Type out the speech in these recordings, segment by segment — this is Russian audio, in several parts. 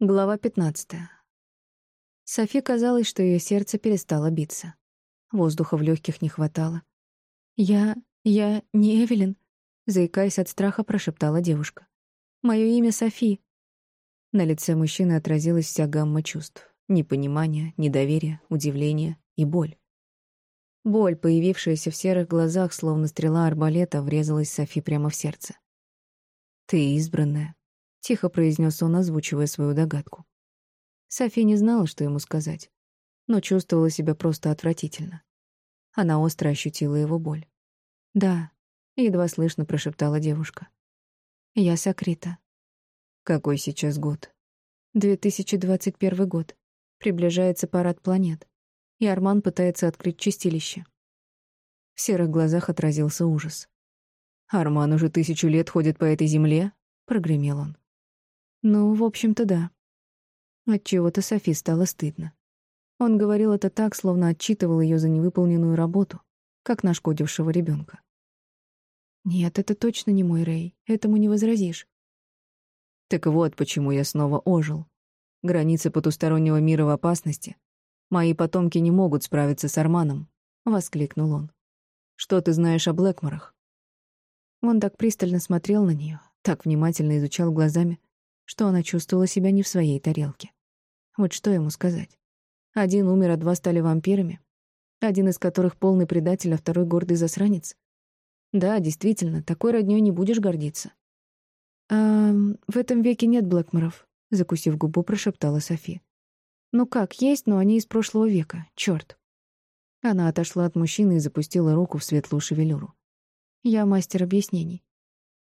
Глава 15. Софи казалось, что ее сердце перестало биться. Воздуха в легких не хватало. «Я... я не Эвелин», — заикаясь от страха, прошептала девушка. «Мое имя Софи». На лице мужчины отразилась вся гамма чувств. Непонимание, недоверие, удивление и боль. Боль, появившаяся в серых глазах, словно стрела арбалета, врезалась Софи прямо в сердце. «Ты избранная», тихо произнес он, озвучивая свою догадку. Софи не знала, что ему сказать, но чувствовала себя просто отвратительно. Она остро ощутила его боль. «Да», — едва слышно прошептала девушка. «Я Сокрита». «Какой сейчас год?» «2021 год. Приближается парад планет, и Арман пытается открыть чистилище». В серых глазах отразился ужас. «Арман уже тысячу лет ходит по этой земле?» — прогремел он. Ну, в общем-то, да. Отчего-то Софи стало стыдно. Он говорил это так, словно отчитывал ее за невыполненную работу, как нашкодившего ребенка. Нет, это точно не мой Рэй, этому не возразишь. Так вот, почему я снова ожил. Границы потустороннего мира в опасности. Мои потомки не могут справиться с Арманом, — воскликнул он. Что ты знаешь о Блэкморах? Он так пристально смотрел на нее, так внимательно изучал глазами, что она чувствовала себя не в своей тарелке. Вот что ему сказать? Один умер, а два стали вампирами. Один из которых полный предатель, а второй гордый засранец. Да, действительно, такой роднёй не будешь гордиться. «А в этом веке нет Блэкморов», — закусив губу, прошептала Софи. «Ну как, есть, но они из прошлого века. Чёрт». Она отошла от мужчины и запустила руку в светлую шевелюру. «Я мастер объяснений».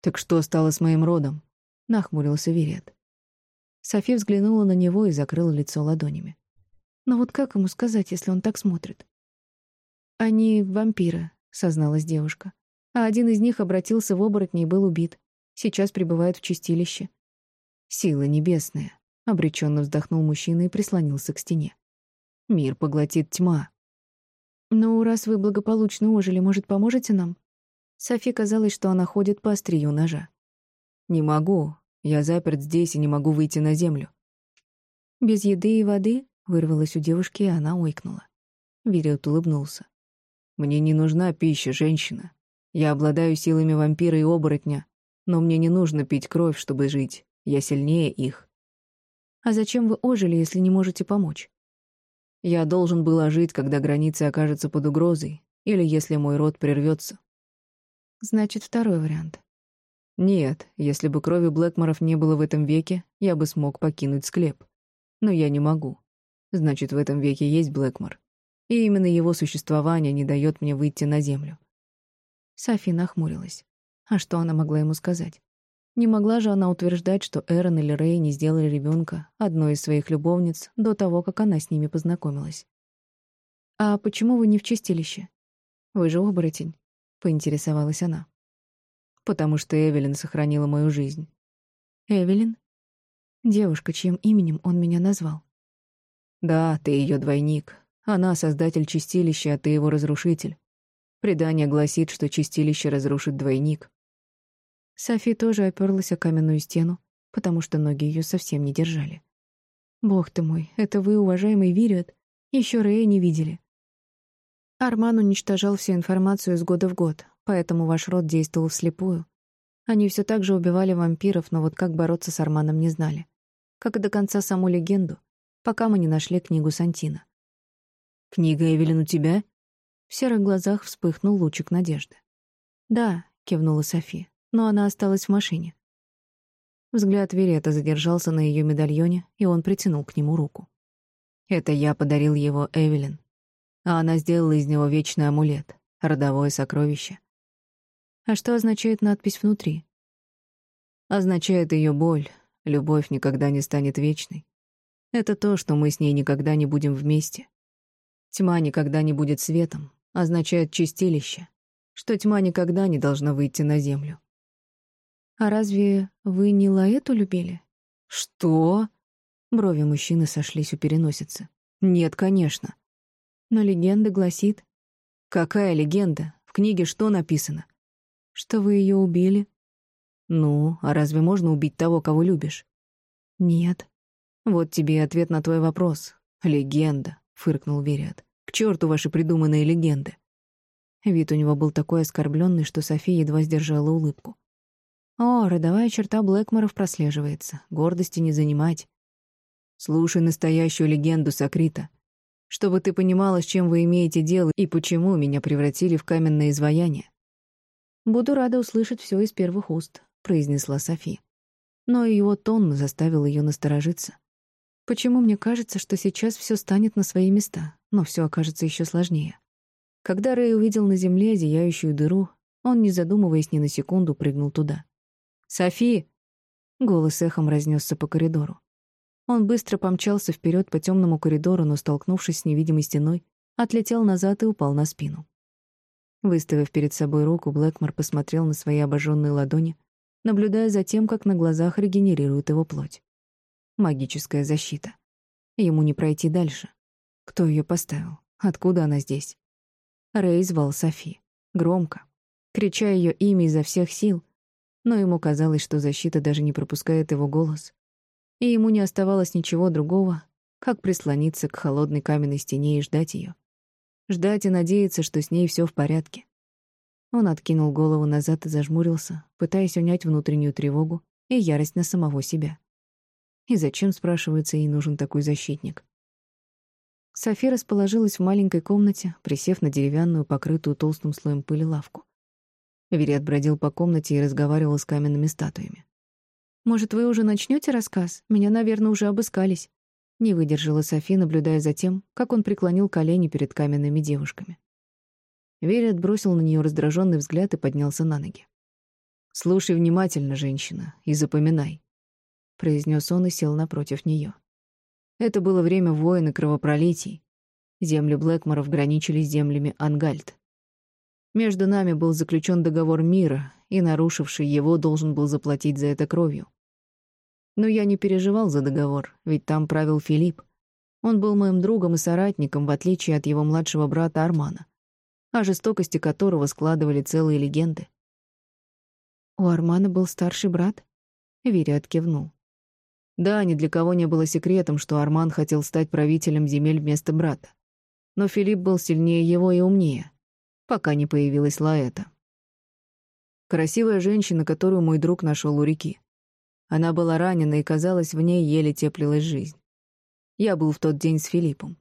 «Так что стало с моим родом?» Нахмурился Верет. Софи взглянула на него и закрыла лицо ладонями. Но вот как ему сказать, если он так смотрит? «Они вампиры», — созналась девушка. «А один из них обратился в оборотня и был убит. Сейчас пребывает в чистилище». «Сила небесная», — обреченно вздохнул мужчина и прислонился к стене. «Мир поглотит тьма». «Ну, раз вы благополучно ожили, может, поможете нам?» Софи казалось, что она ходит по острию ножа. «Не могу. Я заперт здесь и не могу выйти на землю». «Без еды и воды?» — вырвалась у девушки, и она ойкнула. Вириот улыбнулся. «Мне не нужна пища, женщина. Я обладаю силами вампира и оборотня, но мне не нужно пить кровь, чтобы жить. Я сильнее их». «А зачем вы ожили, если не можете помочь?» «Я должен был ожить, когда границы окажутся под угрозой, или если мой род прервется». «Значит, второй вариант. Нет, если бы крови Блэкморов не было в этом веке, я бы смог покинуть склеп. Но я не могу. Значит, в этом веке есть Блэкмор. И именно его существование не дает мне выйти на землю. Софи нахмурилась. А что она могла ему сказать? Не могла же она утверждать, что Эрон или Рэй не сделали ребенка, одной из своих любовниц, до того, как она с ними познакомилась. «А почему вы не в чистилище? Вы же оборотень», — поинтересовалась она потому что Эвелин сохранила мою жизнь. Эвелин? Девушка, чьим именем он меня назвал. Да, ты ее двойник. Она создатель чистилища, а ты его разрушитель. Предание гласит, что чистилище разрушит двойник. Софи тоже оперлась о каменную стену, потому что ноги ее совсем не держали. «Бог ты мой, это вы, уважаемый Вириот, еще Рэя не видели». Арман уничтожал всю информацию из года в год, поэтому ваш род действовал вслепую. Они все так же убивали вампиров, но вот как бороться с Арманом не знали. Как и до конца саму легенду, пока мы не нашли книгу Сантина. «Книга Эвелин у тебя?» В серых глазах вспыхнул лучик надежды. «Да», — кивнула Софи, — «но она осталась в машине». Взгляд Верета задержался на ее медальоне, и он притянул к нему руку. «Это я подарил его Эвелин, а она сделала из него вечный амулет, родовое сокровище. А что означает надпись внутри? Означает ее боль. Любовь никогда не станет вечной. Это то, что мы с ней никогда не будем вместе. Тьма никогда не будет светом, означает чистилище, что тьма никогда не должна выйти на землю. А разве вы не Лаэту любили? Что? Брови мужчины сошлись у переносицы. Нет, конечно. Но легенда гласит... Какая легенда? В книге что написано? Что вы ее убили. Ну, а разве можно убить того, кого любишь? Нет. Вот тебе и ответ на твой вопрос. Легенда, фыркнул Вериат. К черту ваши придуманные легенды. Вид у него был такой оскорбленный, что София едва сдержала улыбку. О, родовая черта Блэкморов прослеживается. Гордости не занимать. Слушай настоящую легенду Сокрита. Чтобы ты понимала, с чем вы имеете дело и почему меня превратили в каменное изваяние. Буду рада услышать все из первых уст, произнесла София. Но его тон заставил ее насторожиться. Почему мне кажется, что сейчас все станет на свои места, но все окажется еще сложнее? Когда Рэй увидел на земле зияющую дыру, он, не задумываясь ни на секунду, прыгнул туда. «Софи!» — голос эхом разнесся по коридору. Он быстро помчался вперед по темному коридору, но, столкнувшись с невидимой стеной, отлетел назад и упал на спину. Выставив перед собой руку, Блэкмор посмотрел на свои обожженные ладони, наблюдая за тем, как на глазах регенерирует его плоть. Магическая защита. Ему не пройти дальше. Кто ее поставил? Откуда она здесь? Рэй звал Софи. Громко. Крича ее имя изо всех сил. Но ему казалось, что защита даже не пропускает его голос. И ему не оставалось ничего другого, как прислониться к холодной каменной стене и ждать ее. Ждать и надеяться, что с ней все в порядке. Он откинул голову назад и зажмурился, пытаясь унять внутреннюю тревогу и ярость на самого себя. И зачем, спрашивается, ей нужен такой защитник? София расположилась в маленькой комнате, присев на деревянную, покрытую толстым слоем пыли лавку. Верет бродил по комнате и разговаривал с каменными статуями. «Может, вы уже начнете рассказ? Меня, наверное, уже обыскались». Не выдержала Софи, наблюдая за тем, как он преклонил колени перед каменными девушками. Верет бросил на нее раздраженный взгляд и поднялся на ноги. «Слушай внимательно, женщина, и запоминай», — произнес он и сел напротив нее. Это было время войн и кровопролитий. Земли Блэкморов граничили с землями Ангальд. Между нами был заключен договор мира, и нарушивший его должен был заплатить за это кровью. Но я не переживал за договор, ведь там правил Филипп. Он был моим другом и соратником, в отличие от его младшего брата Армана, о жестокости которого складывали целые легенды. «У Армана был старший брат?» Вириат кивнул. Да, ни для кого не было секретом, что Арман хотел стать правителем земель вместо брата. Но Филипп был сильнее его и умнее, пока не появилась Лаэта. Красивая женщина, которую мой друг нашел у реки. Она была ранена, и, казалось, в ней еле теплилась жизнь. Я был в тот день с Филиппом.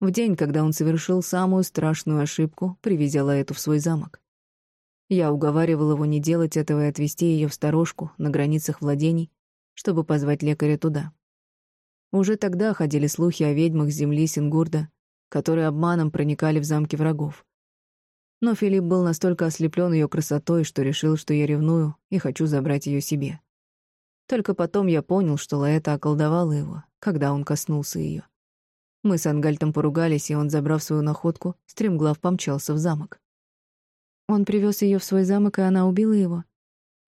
В день, когда он совершил самую страшную ошибку, привезя Лаэту в свой замок. Я уговаривал его не делать этого и отвезти ее в сторожку на границах владений, чтобы позвать лекаря туда. Уже тогда ходили слухи о ведьмах земли Сингурда, которые обманом проникали в замки врагов. Но Филипп был настолько ослеплен ее красотой, что решил, что я ревную и хочу забрать ее себе. Только потом я понял, что Лаэта околдовала его, когда он коснулся ее. Мы с Ангальтом поругались, и он, забрав свою находку, стремглав помчался в замок. Он привез ее в свой замок, и она убила его.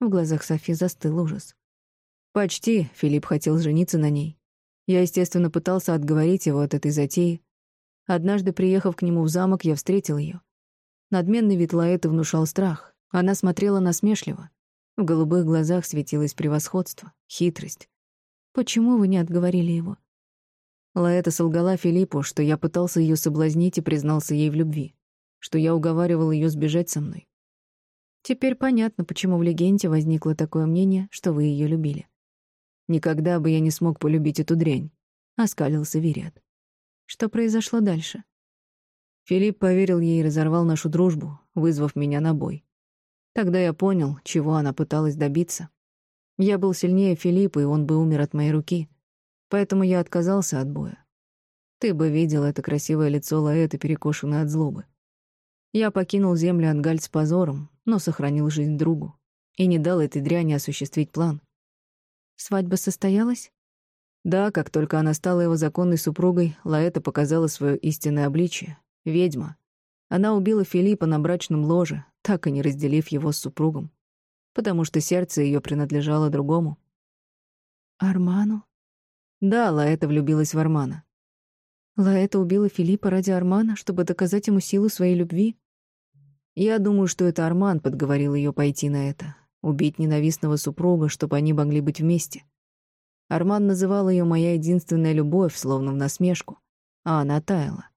В глазах Софи застыл ужас. Почти Филипп хотел жениться на ней. Я, естественно, пытался отговорить его от этой затеи. Однажды, приехав к нему в замок, я встретил ее. Надменный вид Лаэты внушал страх. Она смотрела насмешливо. В голубых глазах светилось превосходство, хитрость. Почему вы не отговорили его? Лаэта солгала Филиппу, что я пытался ее соблазнить и признался ей в любви, что я уговаривал ее сбежать со мной. Теперь понятно, почему в легенде возникло такое мнение, что вы ее любили. Никогда бы я не смог полюбить эту дрянь», — оскалился Вириат. «Что произошло дальше?» Филипп поверил ей и разорвал нашу дружбу, вызвав меня на бой. Тогда я понял, чего она пыталась добиться. Я был сильнее Филиппа, и он бы умер от моей руки. Поэтому я отказался от боя. Ты бы видел это красивое лицо Лаэты, перекошенное от злобы. Я покинул землю Ангальд с позором, но сохранил жизнь другу и не дал этой дряни осуществить план. Свадьба состоялась? Да, как только она стала его законной супругой, Лаэта показала свое истинное обличие — ведьма. Она убила Филиппа на брачном ложе, так и не разделив его с супругом, потому что сердце ее принадлежало другому. Арману? Да, Лаэта влюбилась в Армана. Лаэта убила Филиппа ради Армана, чтобы доказать ему силу своей любви? Я думаю, что это Арман подговорил ее пойти на это убить ненавистного супруга, чтобы они могли быть вместе. Арман называл ее «моя единственная любовь», словно в насмешку, а она таяла.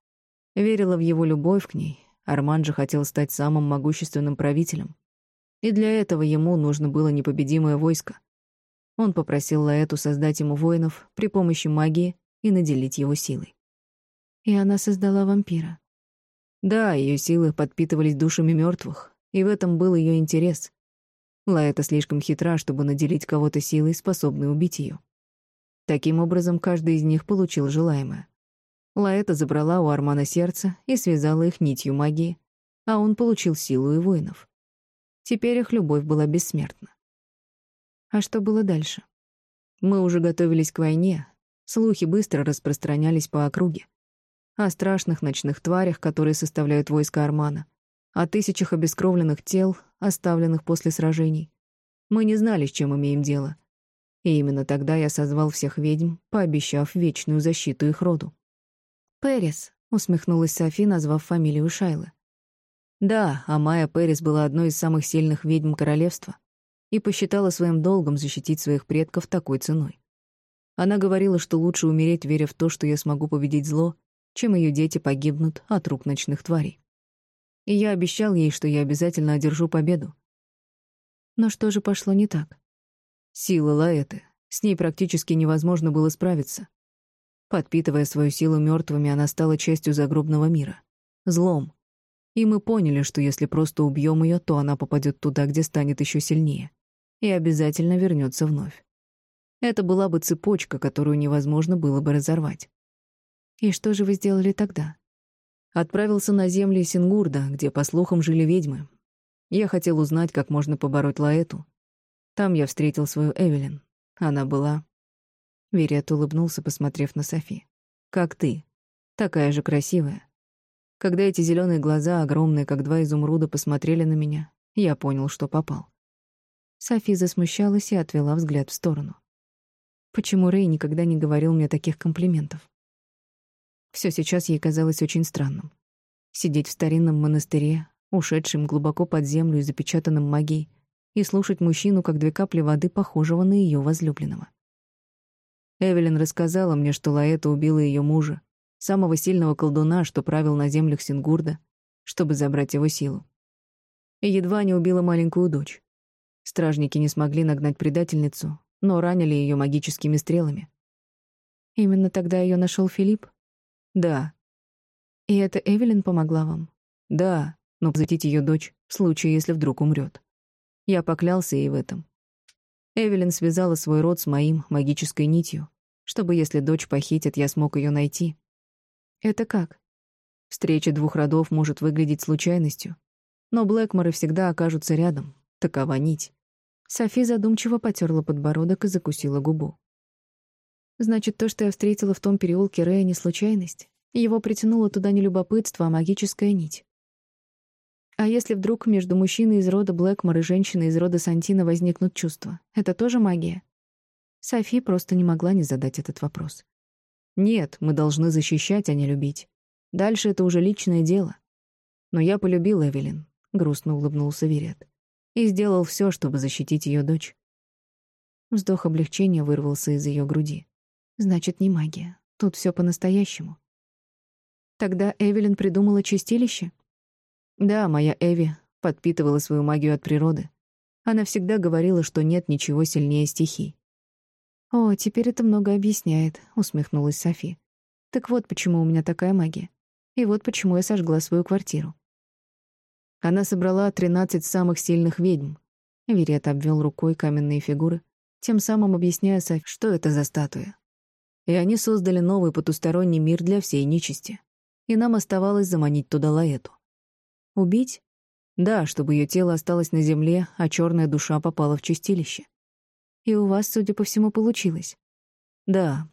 Верила в его любовь к ней. Арман же хотел стать самым могущественным правителем. И для этого ему нужно было непобедимое войско. Он попросил Лаэту создать ему воинов при помощи магии и наделить его силой. И она создала вампира. Да, ее силы подпитывались душами мертвых, и в этом был ее интерес. Лаэта слишком хитра, чтобы наделить кого-то силой, способной убить ее. Таким образом, каждый из них получил желаемое. Лаэта забрала у Армана сердце и связала их нитью магии, а он получил силу и воинов. Теперь их любовь была бессмертна. А что было дальше? Мы уже готовились к войне, слухи быстро распространялись по округе. О страшных ночных тварях, которые составляют войско Армана, о тысячах обескровленных тел, оставленных после сражений. Мы не знали, с чем имеем дело — и именно тогда я созвал всех ведьм, пообещав вечную защиту их роду. «Перес», — усмехнулась Софи, назвав фамилию Шайлы. Да, Амая Перес была одной из самых сильных ведьм королевства и посчитала своим долгом защитить своих предков такой ценой. Она говорила, что лучше умереть, веря в то, что я смогу победить зло, чем ее дети погибнут от рук ночных тварей. И я обещал ей, что я обязательно одержу победу. Но что же пошло не так? Сила Лаэты. С ней практически невозможно было справиться. Подпитывая свою силу мертвыми, она стала частью загробного мира. Злом. И мы поняли, что если просто убьем ее, то она попадет туда, где станет еще сильнее. И обязательно вернется вновь. Это была бы цепочка, которую невозможно было бы разорвать. И что же вы сделали тогда? Отправился на земли Сингурда, где, по слухам, жили ведьмы. Я хотел узнать, как можно побороть Лаэту, там я встретил свою Эвелин. Она была... Вериат улыбнулся, посмотрев на Софи. «Как ты. Такая же красивая». Когда эти зеленые глаза, огромные, как два изумруда, посмотрели на меня, я понял, что попал. Софи засмущалась и отвела взгляд в сторону. Почему Рэй никогда не говорил мне таких комплиментов? Все сейчас ей казалось очень странным. Сидеть в старинном монастыре, ушедшем глубоко под землю и запечатанном магией, и слушать мужчину, как две капли воды, похожего на ее возлюбленного. Эвелин рассказала мне, что Лаэта убила ее мужа, самого сильного колдуна, что правил на землях Сингурда, чтобы забрать его силу. И едва не убила маленькую дочь. Стражники не смогли нагнать предательницу, но ранили ее магическими стрелами. Именно тогда ее нашел Филипп? Да. И это Эвелин помогла вам? Да, но защитить ее дочь в случае, если вдруг умрет. Я поклялся ей в этом. Эвелин связала свой род с моим магической нитью, чтобы, если дочь похитят, я смог ее найти. Это как? Встреча двух родов может выглядеть случайностью, но Блэкморы всегда окажутся рядом. Такова нить. Софи задумчиво потерла подбородок и закусила губу. Значит, то, что я встретила в том переулке Рэя, не случайность. Его притянуло туда не любопытство, а магическая нить. А если вдруг между мужчиной из рода Блэкмор и женщиной из рода Сантина возникнут чувства? Это тоже магия? Софи просто не могла не задать этот вопрос. Нет, мы должны защищать, а не любить. Дальше это уже личное дело. Но я полюбил Эвелин, грустно улыбнулся Верет, и сделал все, чтобы защитить ее дочь. Вздох облегчения вырвался из ее груди. Значит, не магия. Тут все по-настоящему. Тогда Эвелин придумала чистилище? Да, моя Эви подпитывала свою магию от природы. Она всегда говорила, что нет ничего сильнее стихий. «О, теперь это много объясняет», — усмехнулась Софи. «Так вот почему у меня такая магия. И вот почему я сожгла свою квартиру». Она собрала тринадцать самых сильных ведьм. Верет обвел рукой каменные фигуры, тем самым объясняя Софи, что это за статуя. И они создали новый потусторонний мир для всей нечисти. И нам оставалось заманить туда Лаэту. Убить? Да, чтобы ее тело осталось на земле, а черная душа попала в чистилище. И у вас, судя по всему, получилось. Да.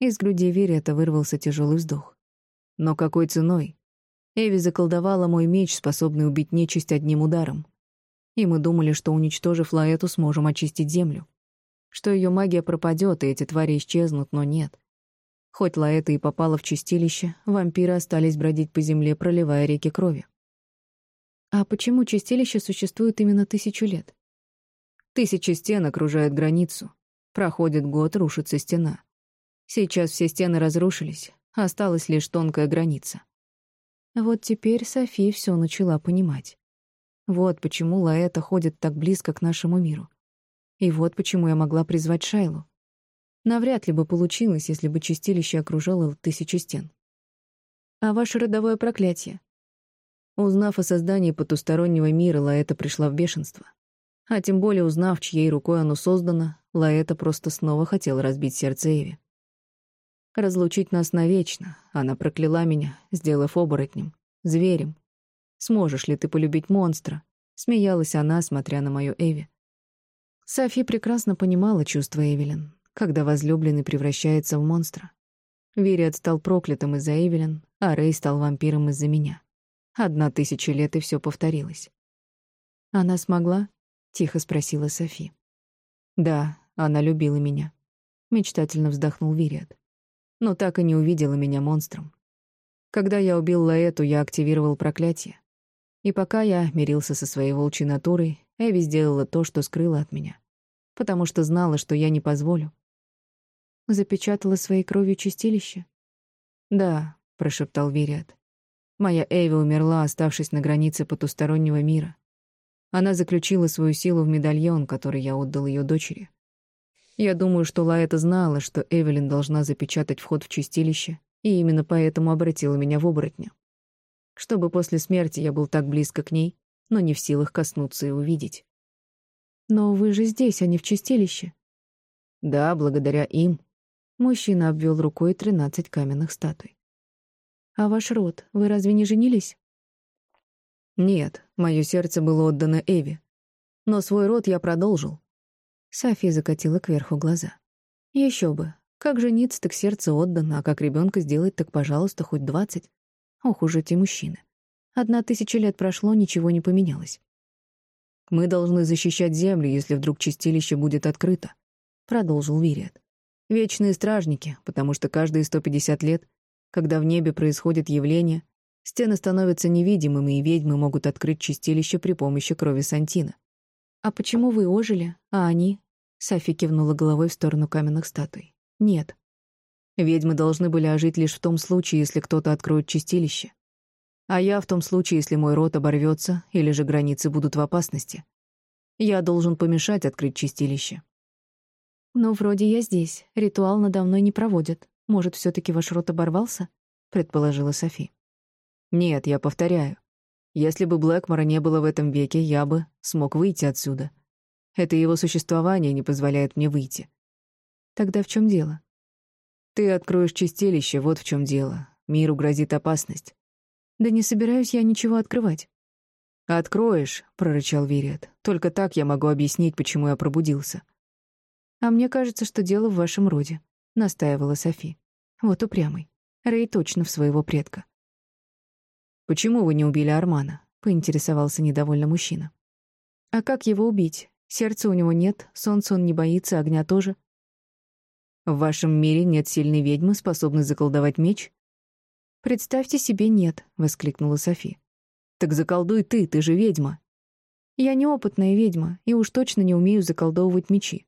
Из груди Верета вырвался тяжелый вздох. Но какой ценой? Эви заколдовала мой меч, способный убить нечисть одним ударом. И мы думали, что, уничтожив Лаэту, сможем очистить землю. Что ее магия пропадет, и эти твари исчезнут, но нет. Хоть Лаэта и попала в чистилище, вампиры остались бродить по земле, проливая реки крови. А почему чистилище существует именно тысячу лет? Тысячи стен окружают границу. Проходит год, рушится стена. Сейчас все стены разрушились, осталась лишь тонкая граница. Вот теперь Софи все начала понимать. Вот почему Лаэта ходит так близко к нашему миру. И вот почему я могла призвать Шайлу. Навряд ли бы получилось, если бы чистилище окружало тысячу стен. А ваше родовое проклятие? Узнав о создании потустороннего мира, Лаэта пришла в бешенство. А тем более узнав, чьей рукой оно создано, Лаэта просто снова хотела разбить сердце Эви. Разлучить нас навечно, она прокляла меня, сделав оборотнем, зверем. Сможешь ли ты полюбить монстра? Смеялась она, смотря на мою Эви. Софи прекрасно понимала чувства Эвелин, когда возлюбленный превращается в монстра. Вириат стал проклятым из-за Эвелин, а Рэй стал вампиром из-за меня. Одна тысяча лет, и все повторилось. «Она смогла?» — тихо спросила Софи. «Да, она любила меня», — мечтательно вздохнул Вириат. «Но так и не увидела меня монстром. Когда я убил Лаэту, я активировал проклятие. И пока я мирился со своей волчьей натурой, Эви сделала то, что скрыла от меня. Потому что знала, что я не позволю. Запечатала своей кровью чистилище? «Да», — прошептал Вириат. «Моя Эви умерла, оставшись на границе потустороннего мира. Она заключила свою силу в медальон, который я отдал ее дочери. Я думаю, что Лаэта знала, что Эвелин должна запечатать вход в чистилище, и именно поэтому обратила меня в оборотня. Чтобы после смерти я был так близко к ней, но не в силах коснуться и увидеть. «Но вы же здесь, а не в чистилище». «Да, благодаря им», Мужчина обвел рукой тринадцать каменных статуй. «А ваш род, вы разве не женились?» «Нет, мое сердце было отдано Эви. Но свой род я продолжил». Софи закатила кверху глаза. Еще бы. Как жениться, так сердце отдано, а как ребенка сделать, так, пожалуйста, хоть двадцать. Ох уж эти мужчины. Одна тысяча лет прошло, ничего не поменялось. «Мы должны защищать землю, если вдруг чистилище будет открыто», — продолжил Вириат. Вечные стражники, потому что каждые 150 лет, когда в небе происходит явление, стены становятся невидимыми, и ведьмы могут открыть чистилище при помощи крови Сантина. «А почему вы ожили, а они?» Софи кивнула головой в сторону каменных статуй. «Нет. Ведьмы должны были ожить лишь в том случае, если кто-то откроет чистилище. А я в том случае, если мой род оборвется или же границы будут в опасности. Я должен помешать открыть чистилище. «Но вроде я здесь. Ритуал надо мной не проводят. Может, все таки ваш рот оборвался?» — предположила Софи. «Нет, я повторяю. Если бы Блэкмора не было в этом веке, я бы смог выйти отсюда. Это его существование не позволяет мне выйти. Тогда в чем дело? Ты откроешь чистилище, вот в чем дело. Миру грозит опасность. Да не собираюсь я ничего открывать. «Откроешь», — прорычал Вириат. «Только так я могу объяснить, почему я пробудился. «А мне кажется, что дело в вашем роде», — настаивала Софи. «Вот упрямый. Рэй точно в своего предка». «Почему вы не убили Армана?» — поинтересовался недовольно мужчина. «А как его убить? Сердца у него нет, солнца он не боится, огня тоже». «В вашем мире нет сильной ведьмы, способной заколдовать меч?» «Представьте себе, нет», — воскликнула Софи. «Так заколдуй ты, ты же ведьма». «Я неопытная ведьма, и уж точно не умею заколдовывать мечи.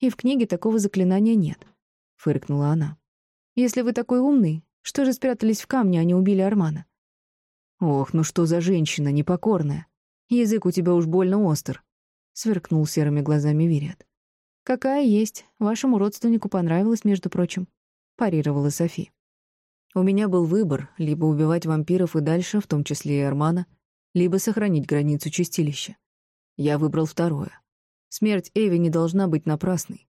И в книге такого заклинания нет», — фыркнула она. «Если вы такой умный, что же спрятались в камне, а не убили Армана?» «Ох, ну что за женщина непокорная! Язык у тебя уж больно остр», — сверкнул серыми глазами Вириат. «Какая есть. Вашему родственнику понравилось, между прочим», — парировала Софи. «У меня был выбор — либо убивать вампиров и дальше, в том числе и Армана, либо сохранить границу чистилища. Я выбрал второе. Смерть Эви не должна быть напрасной.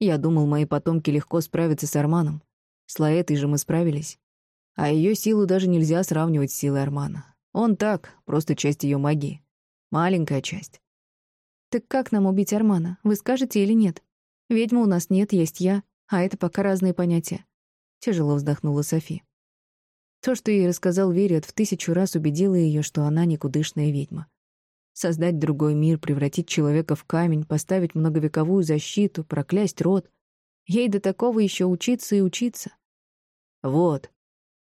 Я думал, мои потомки легко справятся с Арманом. С Лаэтой же мы справились. А ее силу даже нельзя сравнивать с силой Армана. Он так, просто часть ее магии. Маленькая часть. «Так как нам убить Армана? Вы скажете или нет? Ведьмы у нас нет, есть я, а это пока разные понятия». Тяжело вздохнула Софи. То, что ей рассказал Вериот, в тысячу раз убедило ее, что она никудышная ведьма создать другой мир, превратить человека в камень, поставить многовековую защиту, проклясть род. Ей до такого еще учиться и учиться. Вот.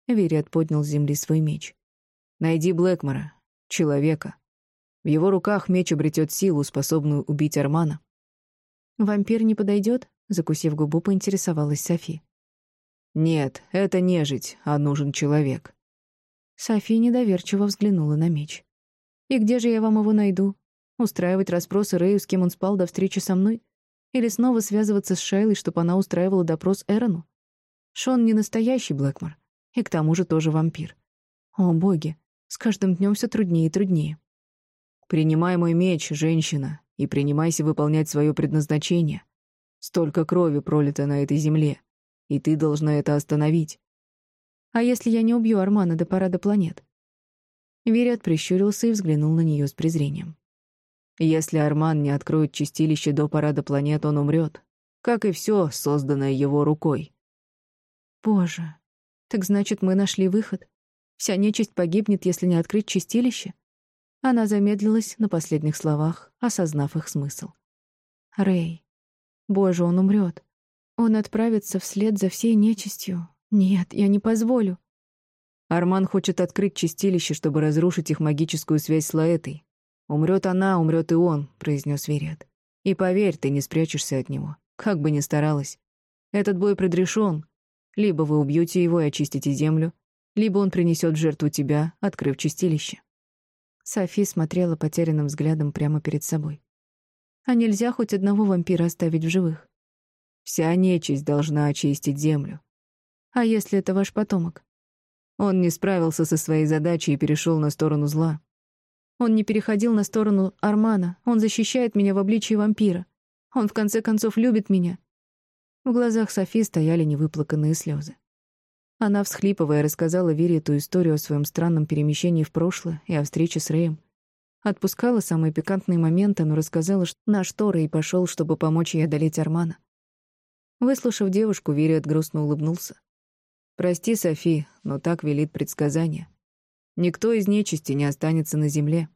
Вериат поднял с земли свой меч. Найди Блэкмора, человека. В его руках меч обретет силу, способную убить Армана. «Вампир не подойдет? Закусив губу, поинтересовалась Софи. «Нет, это нежить, а нужен человек». Софи недоверчиво взглянула на меч. «И где же я вам его найду? Устраивать расспросы Рэю, с кем он спал до встречи со мной? Или снова связываться с Шайлой, чтобы она устраивала допрос Эрону? Шон не настоящий Блэкмор, и к тому же тоже вампир. О, боги, с каждым днем все труднее и труднее. «Принимай мой меч, женщина, и принимайся выполнять свое предназначение. Столько крови пролито на этой земле, и ты должна это остановить». «А если я не убью Армана до парада планет?» Верят прищурился и взглянул на нее с презрением. «Если Арман не откроет чистилище до парада планет, он умрет, как и все, созданное его рукой». «Боже, так значит, мы нашли выход?» Вся нечисть погибнет, если не открыть чистилище. Она замедлилась на последних словах, осознав их смысл. Рэй. Боже, он умрет. Он отправится вслед за всей нечистью. Нет, я не позволю. Арман хочет открыть чистилище, чтобы разрушить их магическую связь с Лаэтой. Умрет она, умрет и он, произнес Вериат. И поверь, ты не спрячешься от него, как бы ни старалась. Этот бой предрешен. Либо вы убьете его и очистите землю, либо он принесет в жертву тебя, открыв чистилище. Софи смотрела потерянным взглядом прямо перед собой. А нельзя хоть одного вампира оставить в живых? Вся нечисть должна очистить землю. А если это ваш потомок? Он не справился со своей задачей и перешел на сторону зла. Он не переходил на сторону Армана. Он защищает меня в обличии вампира. Он, в конце концов, любит меня. В глазах Софи стояли невыплаканные слезы. Она, всхлипывая, рассказала Вере эту историю о своем странном перемещении в прошлое и о встрече с Рэем. Отпускала самые пикантные моменты, но рассказала, на что Рэй пошел, чтобы помочь ей одолеть Армана. Выслушав девушку, Вериот грустно улыбнулся. «Прости, Софи, но так велит предсказание. Никто из нечисти не останется на земле».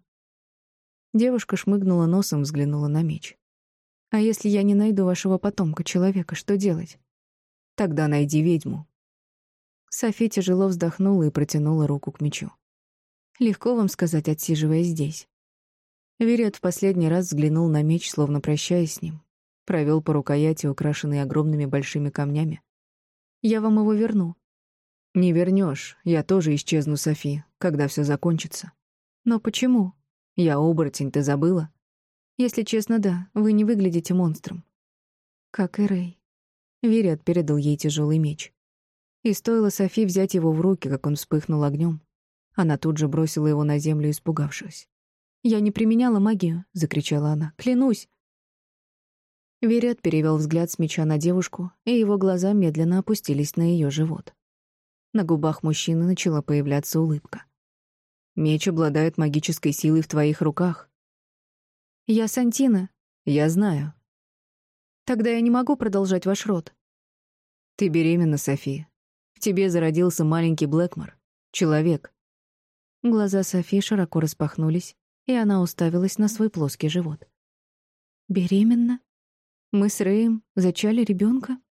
Девушка шмыгнула носом, взглянула на меч. «А если я не найду вашего потомка, человека, что делать?» «Тогда найди ведьму», Софи тяжело вздохнула и протянула руку к мечу. Легко вам сказать, отсиживаясь здесь. Верет в последний раз взглянул на меч, словно прощаясь с ним. Провел по рукояти, украшенной огромными большими камнями. «Я вам его верну». «Не вернешь. Я тоже исчезну, Софи, когда все закончится». «Но почему?» «Я оборотень, ты забыла?» «Если честно, да. Вы не выглядите монстром». «Как и Рэй». Верят передал ей тяжелый меч. И стоило Софи взять его в руки, как он вспыхнул огнем. Она тут же бросила его на землю, испугавшись. «Я не применяла магию», — закричала она. «Клянусь!» Верят перевел взгляд с меча на девушку, и его глаза медленно опустились на ее живот. На губах мужчины начала появляться улыбка. «Меч обладает магической силой в твоих руках». «Я Сантина». «Я знаю». «Тогда я не могу продолжать ваш род». «Ты беременна, София. В тебе зародился маленький Блэкмор. Человек. Глаза Софи широко распахнулись, и она уставилась на свой плоский живот. «Беременна? Мы с Рэем зачали ребенка?